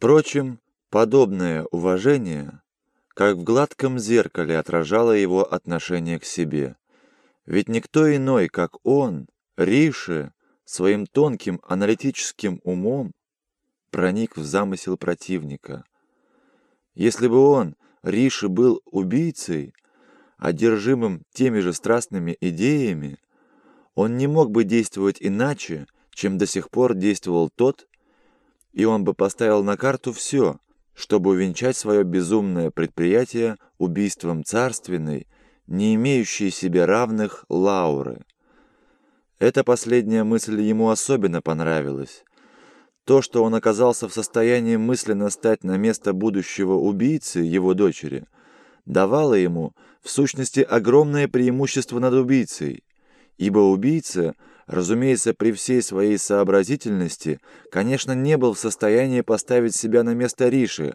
Впрочем, подобное уважение, как в гладком зеркале, отражало его отношение к себе. Ведь никто иной, как он, Риши, своим тонким аналитическим умом проник в замысел противника. Если бы он, Риши, был убийцей, одержимым теми же страстными идеями, он не мог бы действовать иначе, чем до сих пор действовал тот, и он бы поставил на карту все, чтобы увенчать свое безумное предприятие убийством царственной, не имеющей себе равных Лауры. Эта последняя мысль ему особенно понравилась. То, что он оказался в состоянии мысленно стать на место будущего убийцы его дочери, давало ему, в сущности, огромное преимущество над убийцей, ибо убийца, разумеется, при всей своей сообразительности, конечно, не был в состоянии поставить себя на место Риши,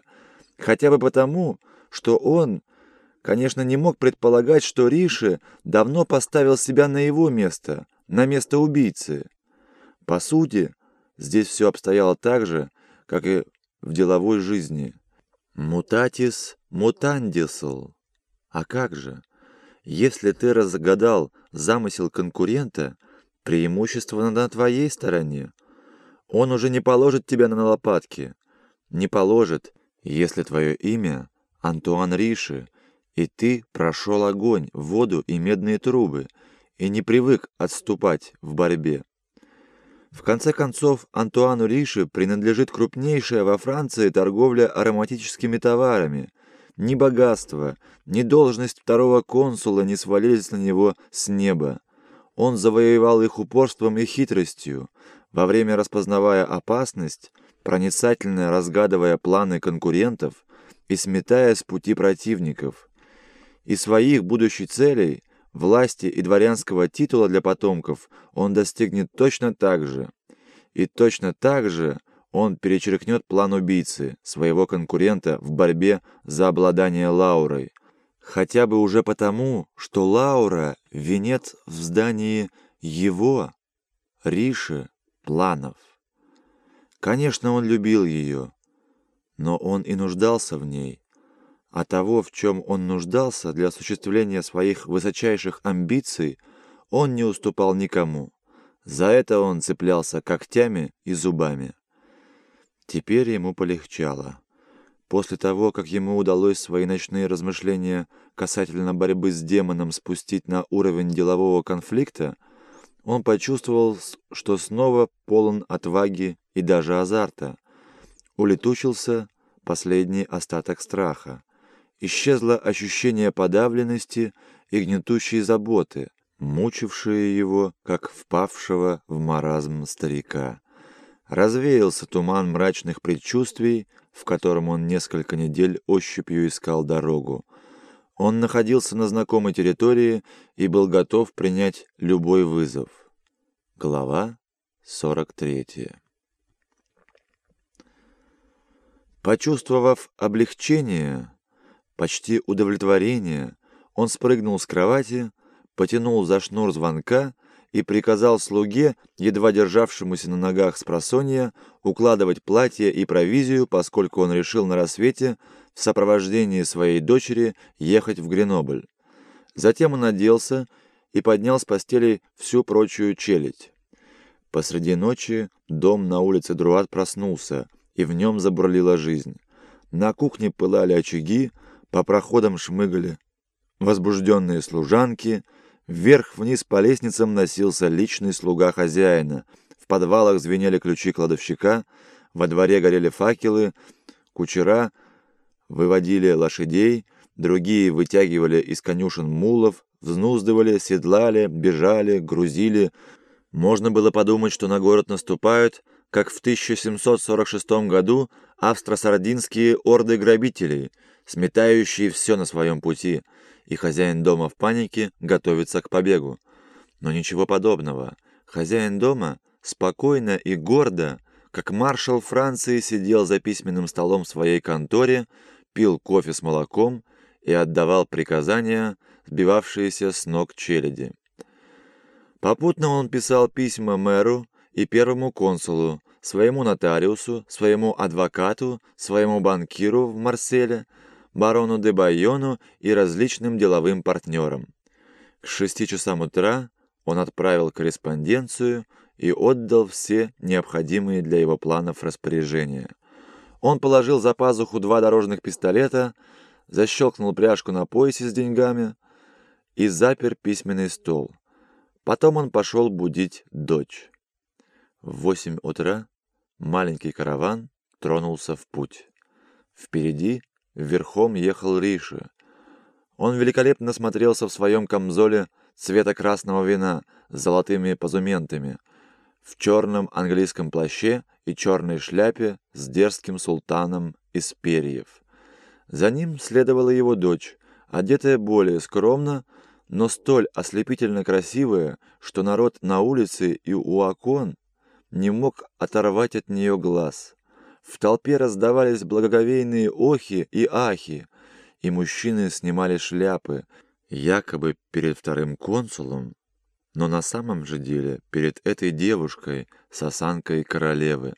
хотя бы потому, что он, конечно, не мог предполагать, что Риши давно поставил себя на его место – на место убийцы. По сути, здесь все обстояло так же, как и в деловой жизни. Мутатис мутандисл. А как же? Если ты разгадал замысел конкурента, преимущество на твоей стороне. Он уже не положит тебя на лопатки. Не положит, если твое имя Антуан Риши, и ты прошел огонь, воду и медные трубы, и не привык отступать в борьбе. В конце концов, Антуану Риши принадлежит крупнейшая во Франции торговля ароматическими товарами. Ни богатство, ни должность второго консула не свалились на него с неба. Он завоевал их упорством и хитростью, во время распознавая опасность, проницательно разгадывая планы конкурентов и сметая с пути противников. И своих будущих целей – власти и дворянского титула для потомков он достигнет точно так же. И точно так же он перечеркнет план убийцы, своего конкурента в борьбе за обладание Лаурой. Хотя бы уже потому, что Лаура – венец в здании его, Риши, планов. Конечно, он любил ее, но он и нуждался в ней – а того, в чем он нуждался для осуществления своих высочайших амбиций, он не уступал никому. За это он цеплялся когтями и зубами. Теперь ему полегчало. После того, как ему удалось свои ночные размышления касательно борьбы с демоном спустить на уровень делового конфликта, он почувствовал, что снова полон отваги и даже азарта. Улетучился последний остаток страха исчезло ощущение подавленности и гнетущей заботы, мучившие его, как впавшего в маразм старика. Развеялся туман мрачных предчувствий, в котором он несколько недель ощупью искал дорогу. Он находился на знакомой территории и был готов принять любой вызов. Глава 43 Почувствовав облегчение, почти удовлетворение, он спрыгнул с кровати, потянул за шнур звонка и приказал слуге, едва державшемуся на ногах с просонья, укладывать платье и провизию, поскольку он решил на рассвете в сопровождении своей дочери ехать в Гренобль. Затем он оделся и поднял с постели всю прочую челядь. Посреди ночи дом на улице Друат проснулся, и в нем забурлила жизнь. На кухне пылали очаги, по проходам шмыгали возбужденные служанки, вверх-вниз по лестницам носился личный слуга хозяина, в подвалах звенели ключи кладовщика, во дворе горели факелы, кучера выводили лошадей, другие вытягивали из конюшен мулов, взнуздывали, седлали, бежали, грузили. Можно было подумать, что на город наступают, как в 1746 году австро-сардинские орды грабителей – сметающие все на своем пути, и хозяин дома в панике готовится к побегу. Но ничего подобного. Хозяин дома спокойно и гордо, как маршал Франции, сидел за письменным столом в своей конторе, пил кофе с молоком и отдавал приказания, сбивавшиеся с ног челяди. Попутно он писал письма мэру и первому консулу, своему нотариусу, своему адвокату, своему банкиру в Марселе, барону де Байону и различным деловым партнерам. К шести часам утра он отправил корреспонденцию и отдал все необходимые для его планов распоряжения. Он положил за пазуху два дорожных пистолета, защелкнул пряжку на поясе с деньгами и запер письменный стол. Потом он пошел будить дочь. В восемь утра маленький караван тронулся в путь. Впереди верхом ехал Риши. Он великолепно смотрелся в своем камзоле цвета красного вина с золотыми позументами, в черном английском плаще и черной шляпе с дерзким султаном из перьев. За ним следовала его дочь, одетая более скромно, но столь ослепительно красивая, что народ на улице и у окон не мог оторвать от нее глаз. В толпе раздавались благоговейные охи и ахи, и мужчины снимали шляпы, якобы перед вторым консулом, но на самом же деле перед этой девушкой с осанкой королевы.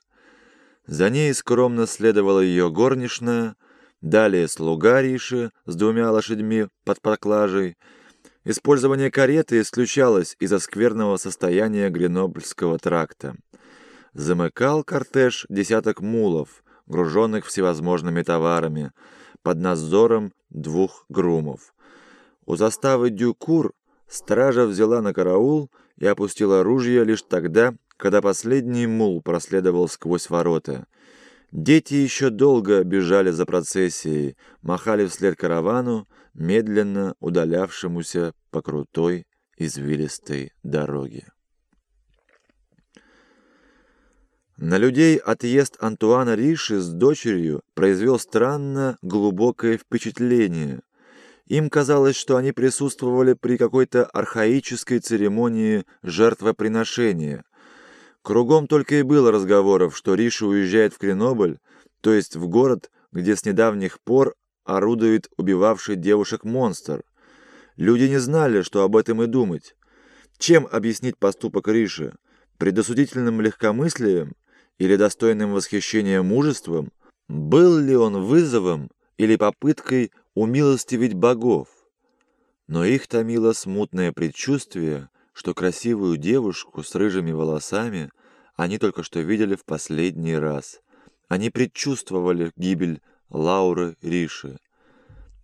За ней скромно следовала ее горничная, далее слуга Риши с двумя лошадьми под поклажей. Использование кареты исключалось из-за скверного состояния Гренобльского тракта. Замыкал кортеж десяток мулов, груженных всевозможными товарами, под надзором двух грумов. У заставы Дюкур стража взяла на караул и опустила ружья лишь тогда, когда последний мул проследовал сквозь ворота. Дети еще долго бежали за процессией, махали вслед каравану, медленно удалявшемуся по крутой извилистой дороге. На людей отъезд Антуана Риши с дочерью произвел странно глубокое впечатление. Им казалось, что они присутствовали при какой-то архаической церемонии жертвоприношения. Кругом только и было разговоров, что Риша уезжает в Кренобль, то есть в город, где с недавних пор орудует убивавший девушек монстр. Люди не знали, что об этом и думать. Чем объяснить поступок Риши? Предосудительным легкомыслием или достойным восхищения мужеством? Был ли он вызовом или попыткой умилостивить богов. Но их томило смутное предчувствие, что красивую девушку с рыжими волосами они только что видели в последний раз. Они предчувствовали гибель Лауры Риши.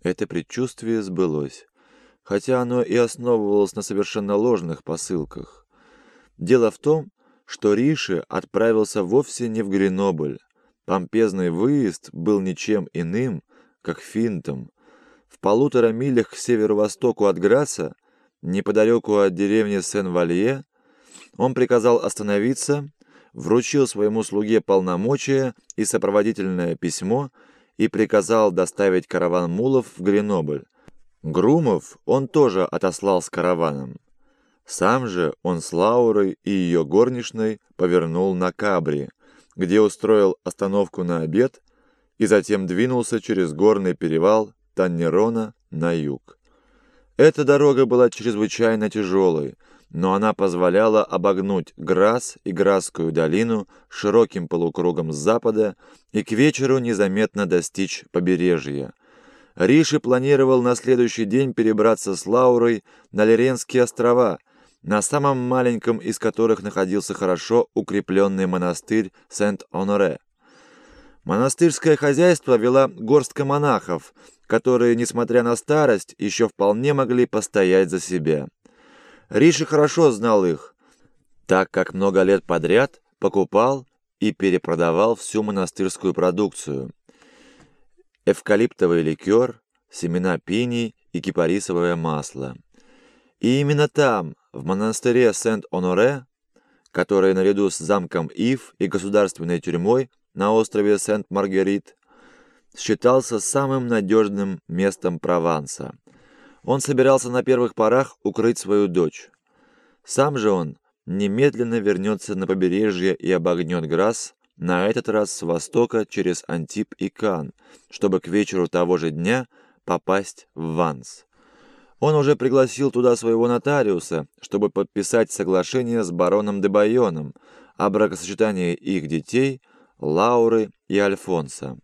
Это предчувствие сбылось, хотя оно и основывалось на совершенно ложных посылках. Дело в том, что Риши отправился вовсе не в Гренобль. Помпезный выезд был ничем иным, как финтом, в полутора милях к северо-востоку от Граса, неподалеку от деревни Сен-Валье, он приказал остановиться, вручил своему слуге полномочия и сопроводительное письмо и приказал доставить караван мулов в Гренобль. Грумов он тоже отослал с караваном. Сам же он с Лаурой и ее горничной повернул на Кабри, где устроил остановку на обед и затем двинулся через горный перевал Таннерона на юг. Эта дорога была чрезвычайно тяжелой, но она позволяла обогнуть Грас и Грасскую долину широким полукругом с запада и к вечеру незаметно достичь побережья. Риши планировал на следующий день перебраться с Лаурой на Леренские острова, на самом маленьком из которых находился хорошо укрепленный монастырь Сент-Оноре. Монастырское хозяйство вела горстка монахов, которые, несмотря на старость, еще вполне могли постоять за себя. Риши хорошо знал их, так как много лет подряд покупал и перепродавал всю монастырскую продукцию. Эвкалиптовый ликер, семена пиний и кипарисовое масло. И именно там, в монастыре Сент-Оноре, который наряду с замком Ив и государственной тюрьмой на острове Сент-Маргерит, считался самым надежным местом Прованса. Он собирался на первых порах укрыть свою дочь. Сам же он немедленно вернется на побережье и обогнет Грасс, на этот раз с востока через Антип и Кан, чтобы к вечеру того же дня попасть в Ванс. Он уже пригласил туда своего нотариуса, чтобы подписать соглашение с бароном де Байоном, о бракосочетании их детей Лауры и Альфонса.